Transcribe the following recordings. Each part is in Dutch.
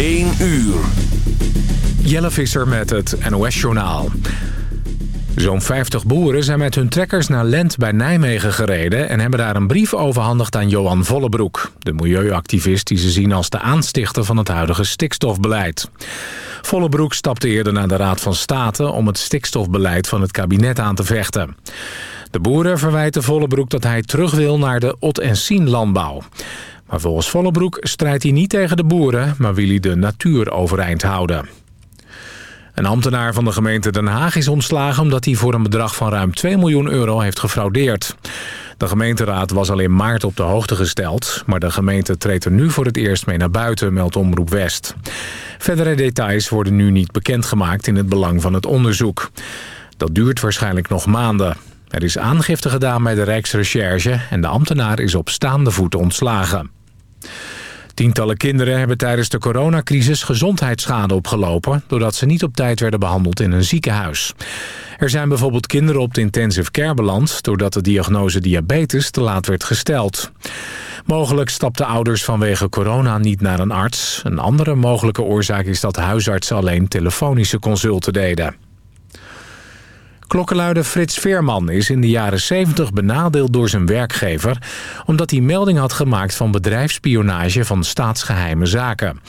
1 uur. Jelle Visser met het NOS-journaal. Zo'n 50 boeren zijn met hun trekkers naar Lent bij Nijmegen gereden... en hebben daar een brief overhandigd aan Johan Vollebroek... de milieuactivist die ze zien als de aanstichter van het huidige stikstofbeleid. Vollebroek stapte eerder naar de Raad van State... om het stikstofbeleid van het kabinet aan te vechten. De boeren verwijten Vollebroek dat hij terug wil naar de ot- en sien-landbouw. Maar volgens Vollebroek strijdt hij niet tegen de boeren... maar wil hij de natuur overeind houden. Een ambtenaar van de gemeente Den Haag is ontslagen... omdat hij voor een bedrag van ruim 2 miljoen euro heeft gefraudeerd. De gemeenteraad was al in maart op de hoogte gesteld... maar de gemeente treedt er nu voor het eerst mee naar buiten, meldt Omroep West. Verdere details worden nu niet bekendgemaakt in het belang van het onderzoek. Dat duurt waarschijnlijk nog maanden. Er is aangifte gedaan bij de Rijksrecherche... en de ambtenaar is op staande voet ontslagen. Tientallen kinderen hebben tijdens de coronacrisis gezondheidsschade opgelopen... doordat ze niet op tijd werden behandeld in een ziekenhuis. Er zijn bijvoorbeeld kinderen op de intensive care beland... doordat de diagnose diabetes te laat werd gesteld. Mogelijk stapten ouders vanwege corona niet naar een arts. Een andere mogelijke oorzaak is dat huisartsen alleen telefonische consulten deden. Klokkenluider Frits Veerman is in de jaren 70 benadeeld door zijn werkgever... omdat hij melding had gemaakt van bedrijfsspionage van staatsgeheime zaken.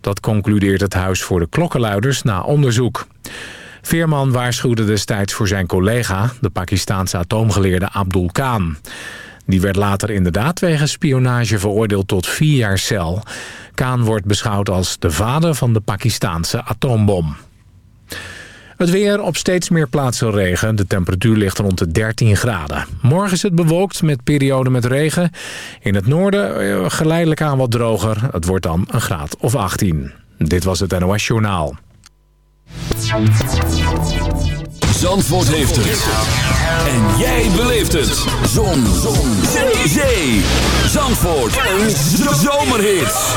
Dat concludeert het Huis voor de Klokkenluiders na onderzoek. Veerman waarschuwde destijds voor zijn collega, de Pakistaanse atoomgeleerde Abdul Khan. Die werd later inderdaad wegens spionage veroordeeld tot vier jaar cel. Khan wordt beschouwd als de vader van de Pakistaanse atoombom. Het weer op steeds meer plaatsen regen. De temperatuur ligt rond de 13 graden. Morgen is het bewolkt met perioden met regen. In het noorden eh, geleidelijk aan wat droger. Het wordt dan een graad of 18. Dit was het NOS Journaal. Zandvoort heeft het. En jij beleeft het. Zon. Zon. Zee. Zandvoort. Een zomerhit.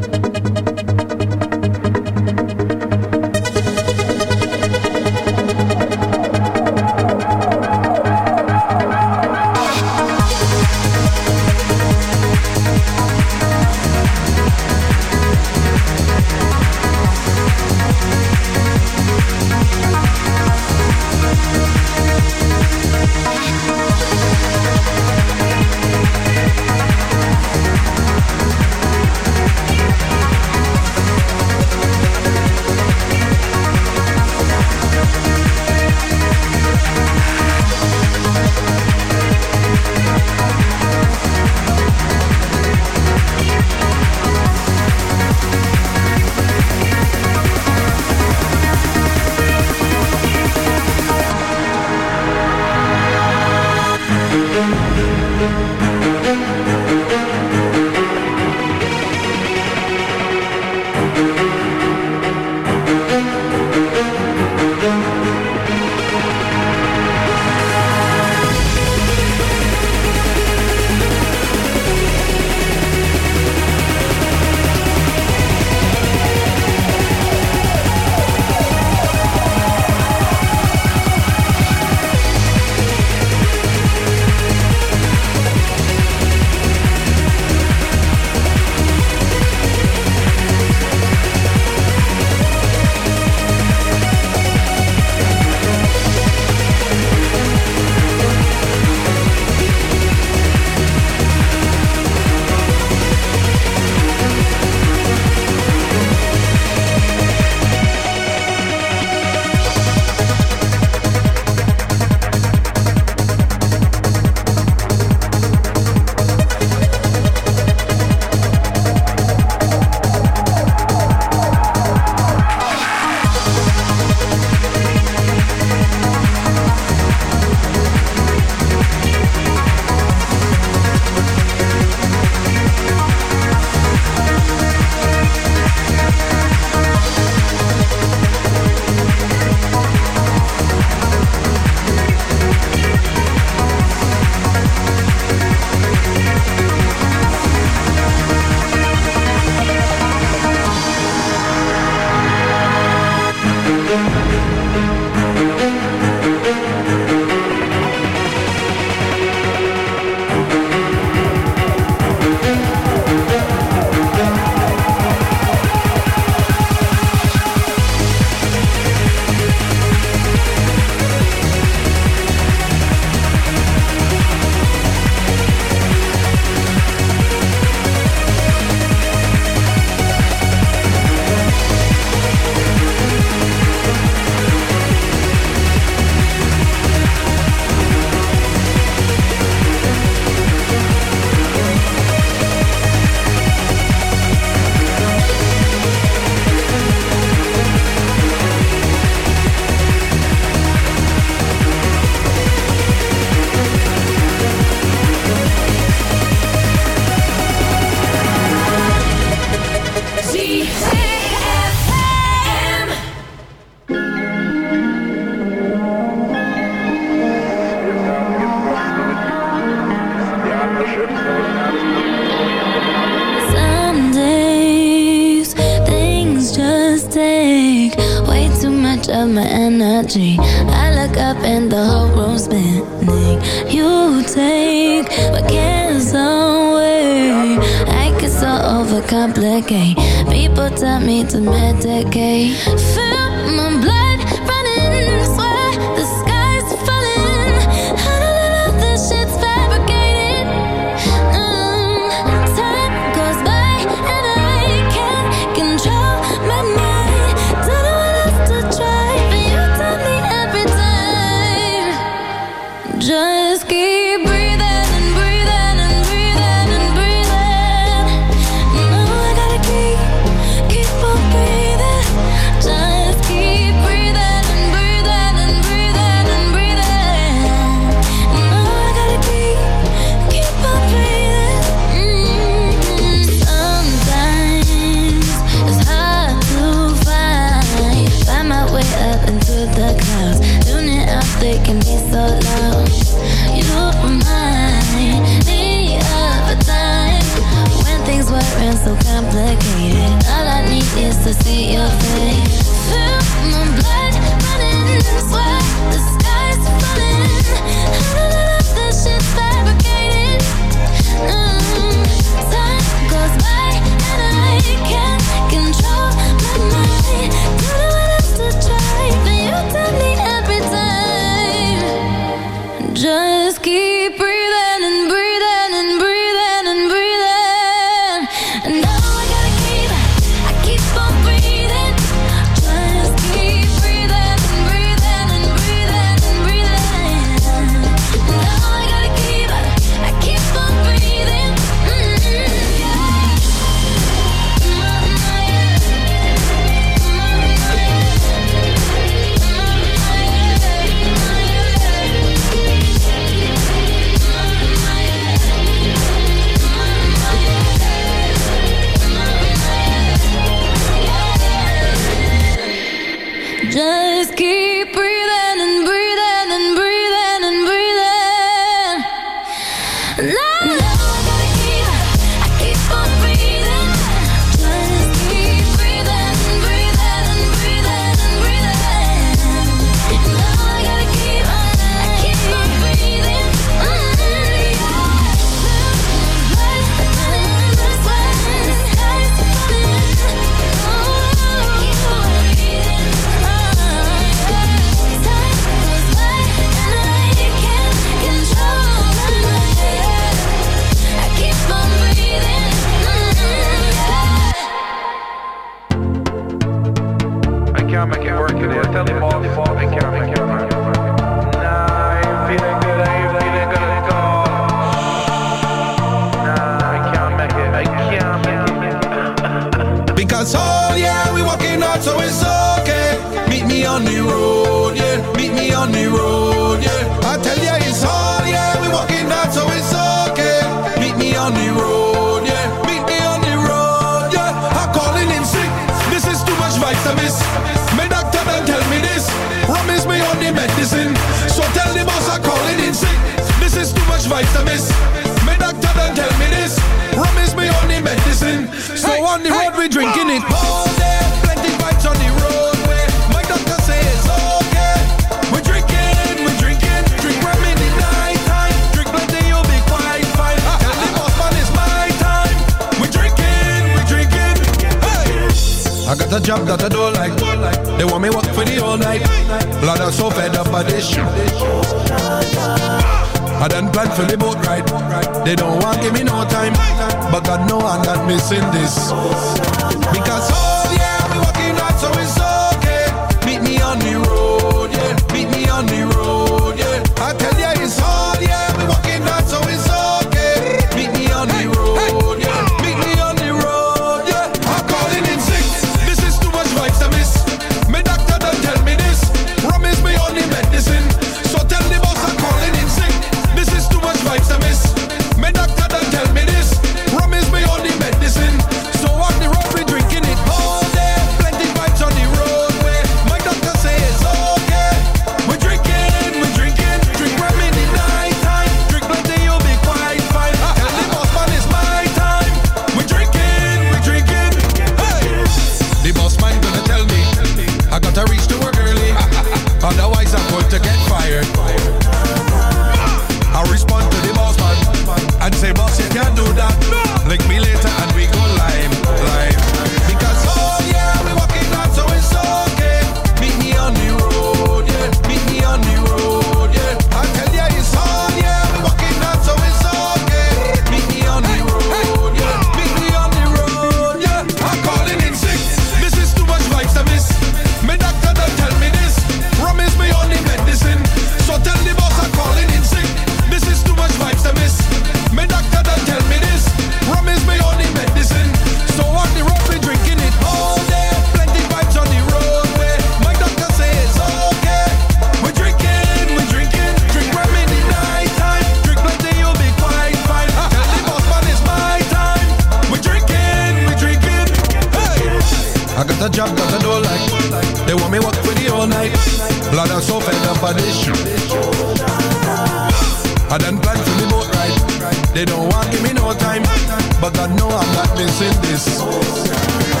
But God know I'm not missing this.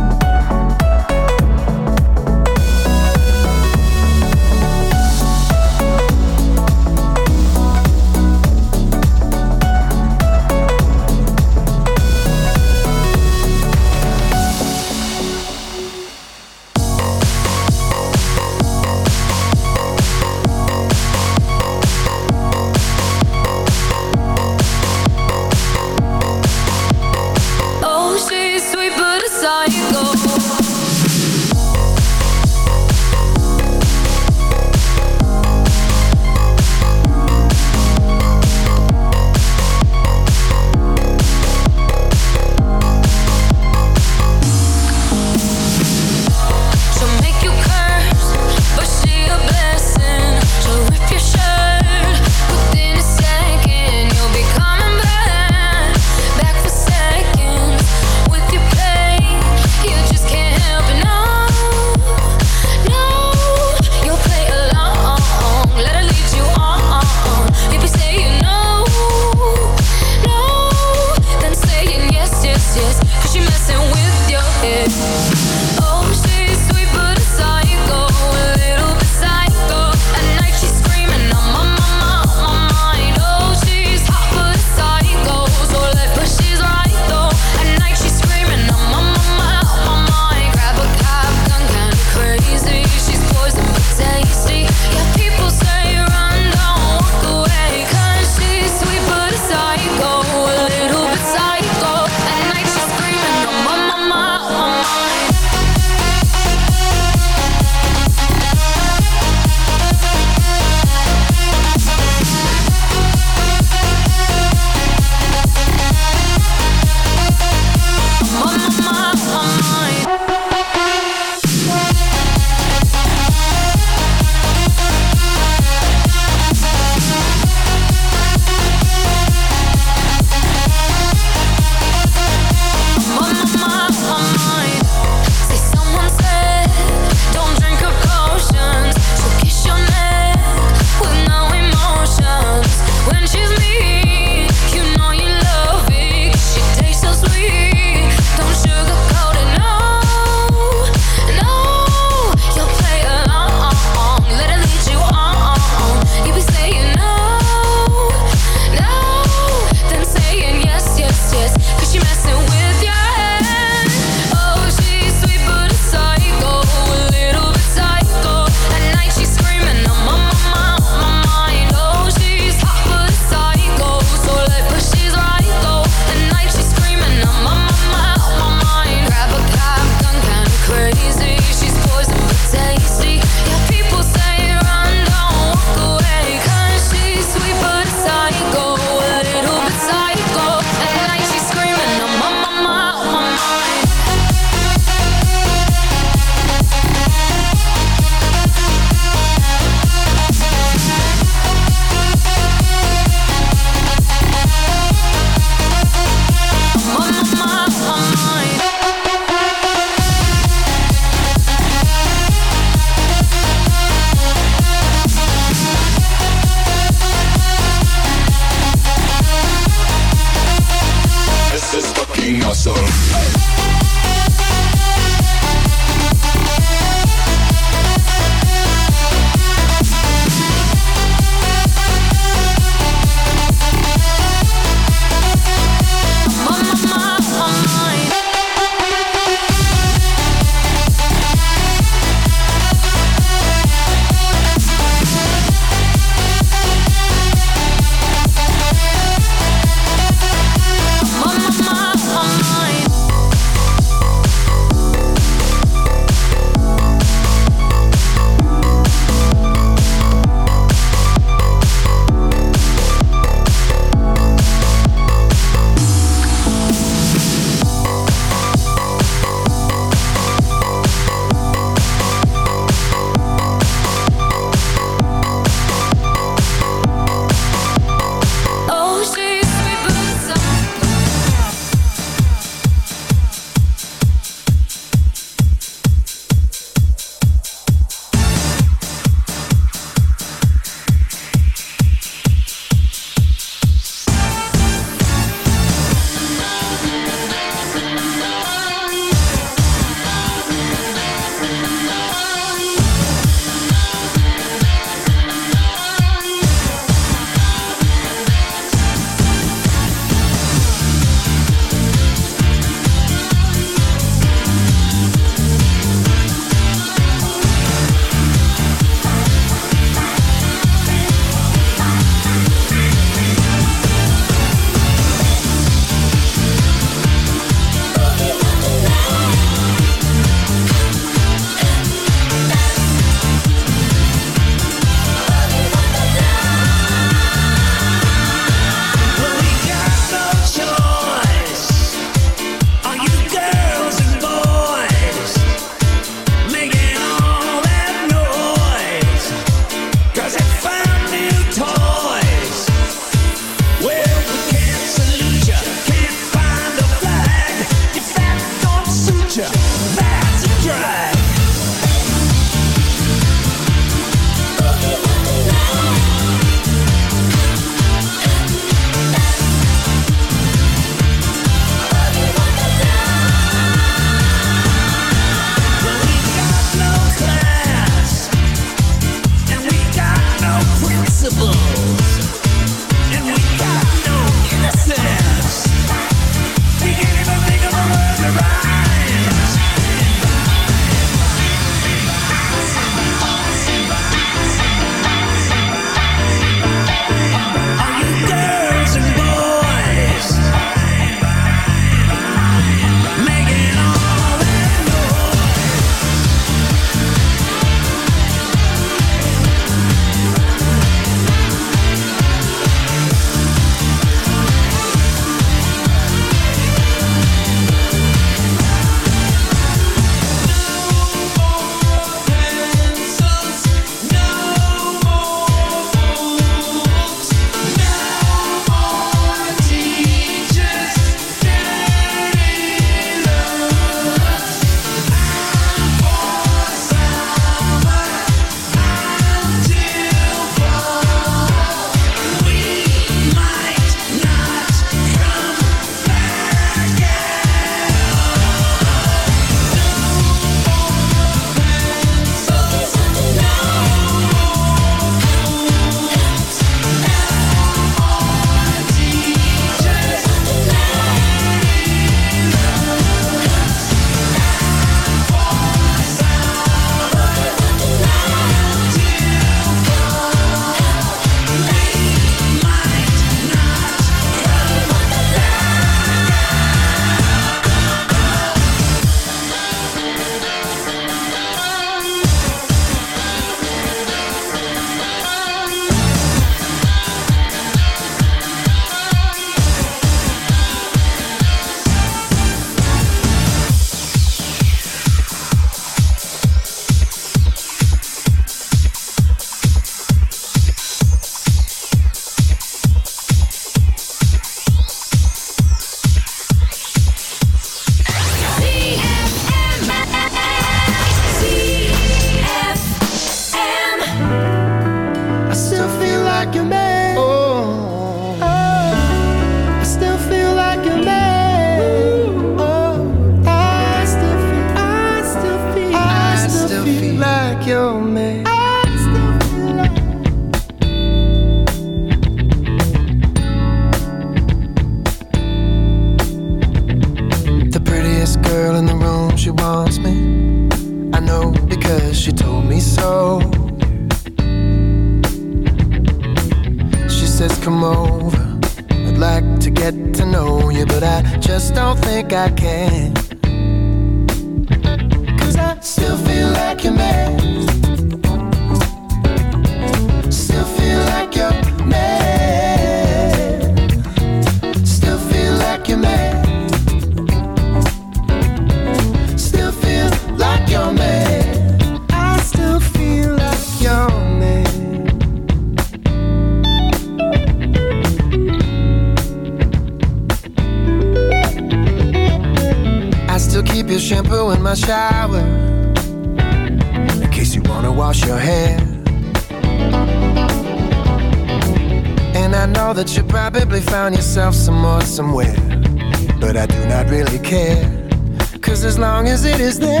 is it? Is there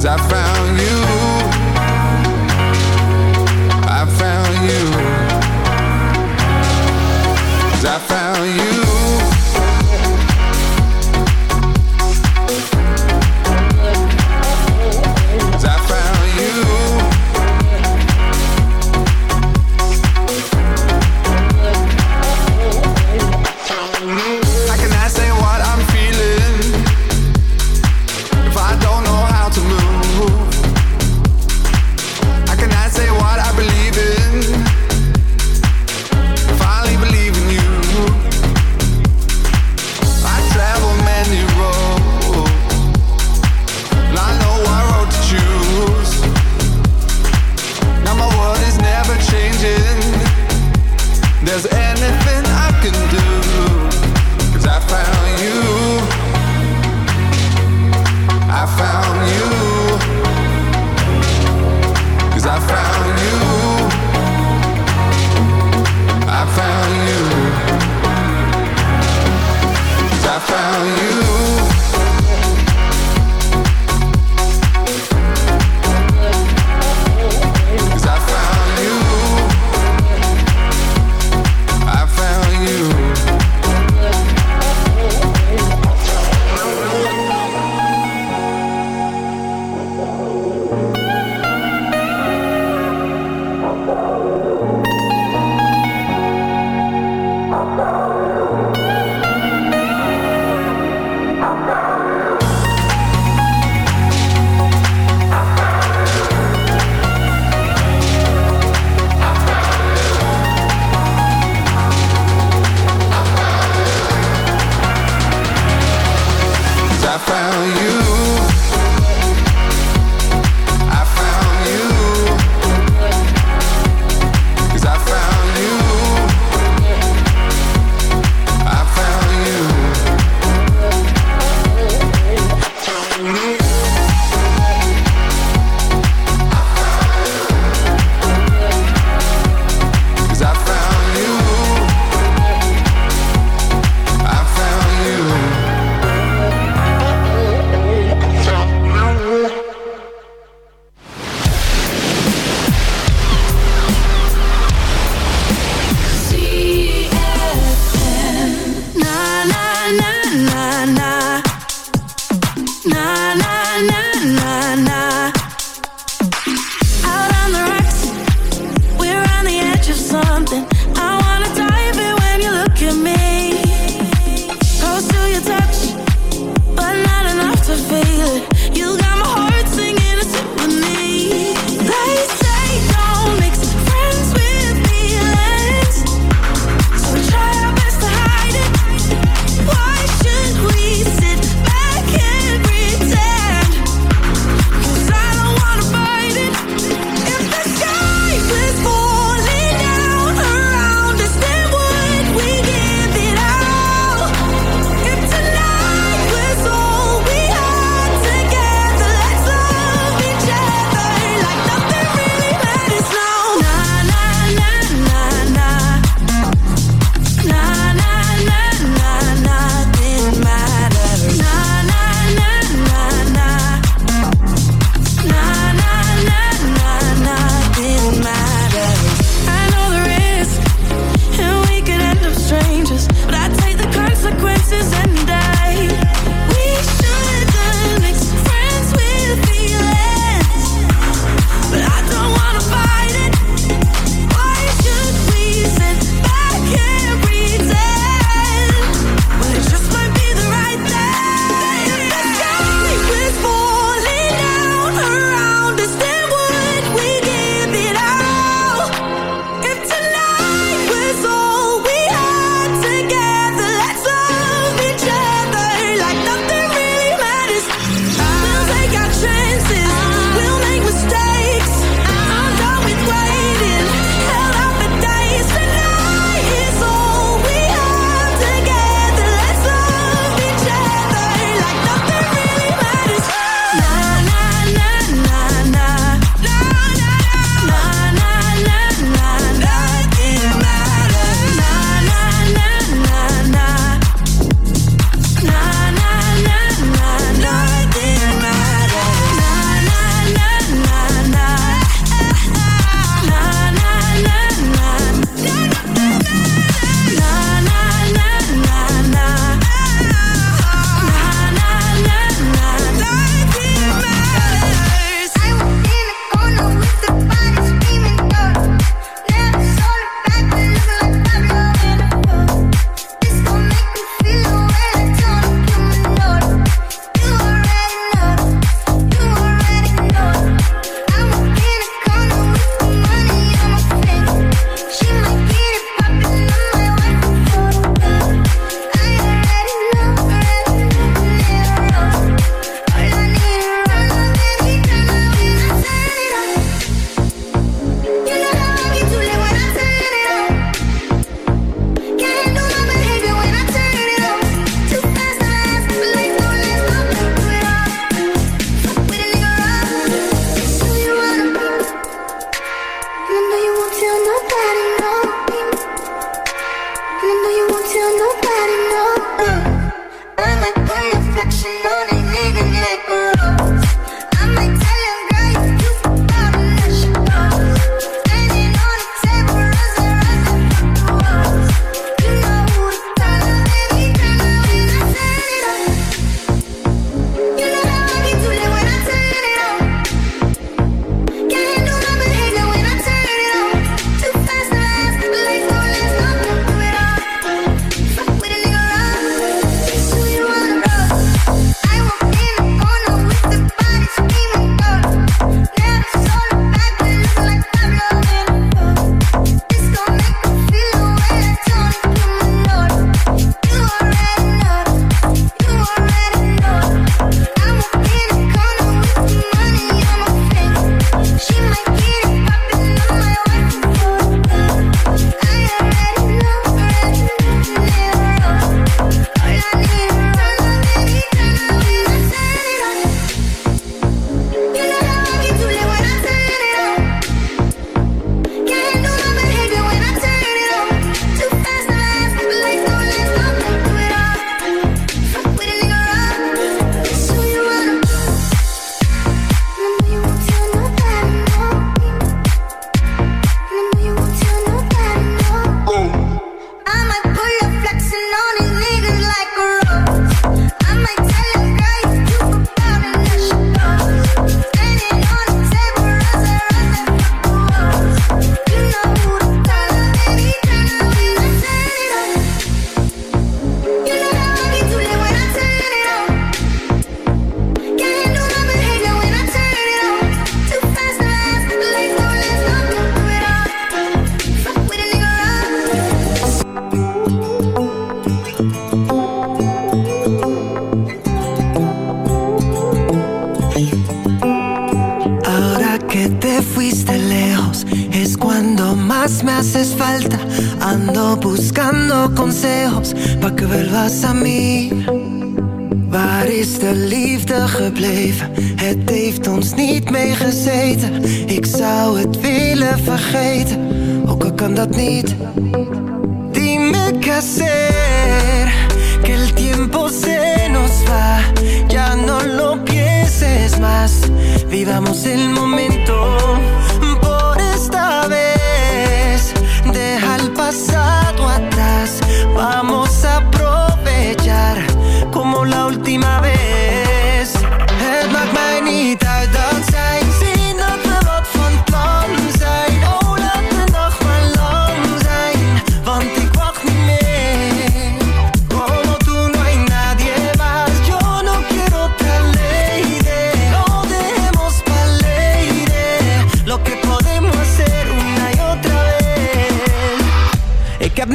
Cause I found you.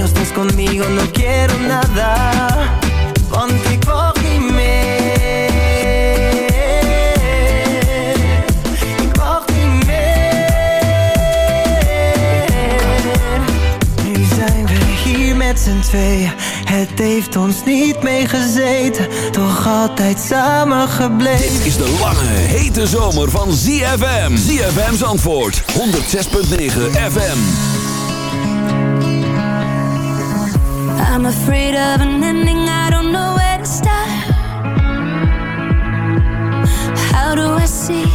No estás conmigo no quiero nada. Niet meer. Nu zijn we hier met z'n tweeën. Het heeft ons niet meegezeten, toch altijd samen gebleven. Dit is de lange, hete zomer van ZFM. ZFM's antwoord, 106.9 FM. I'm afraid of an ending, I don't know where to start. How do I see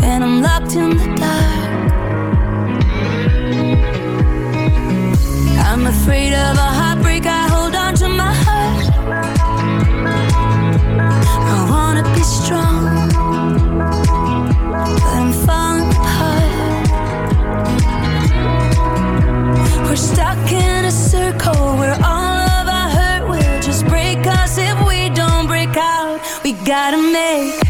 when I'm locked in the dark? I'm afraid of a gotta make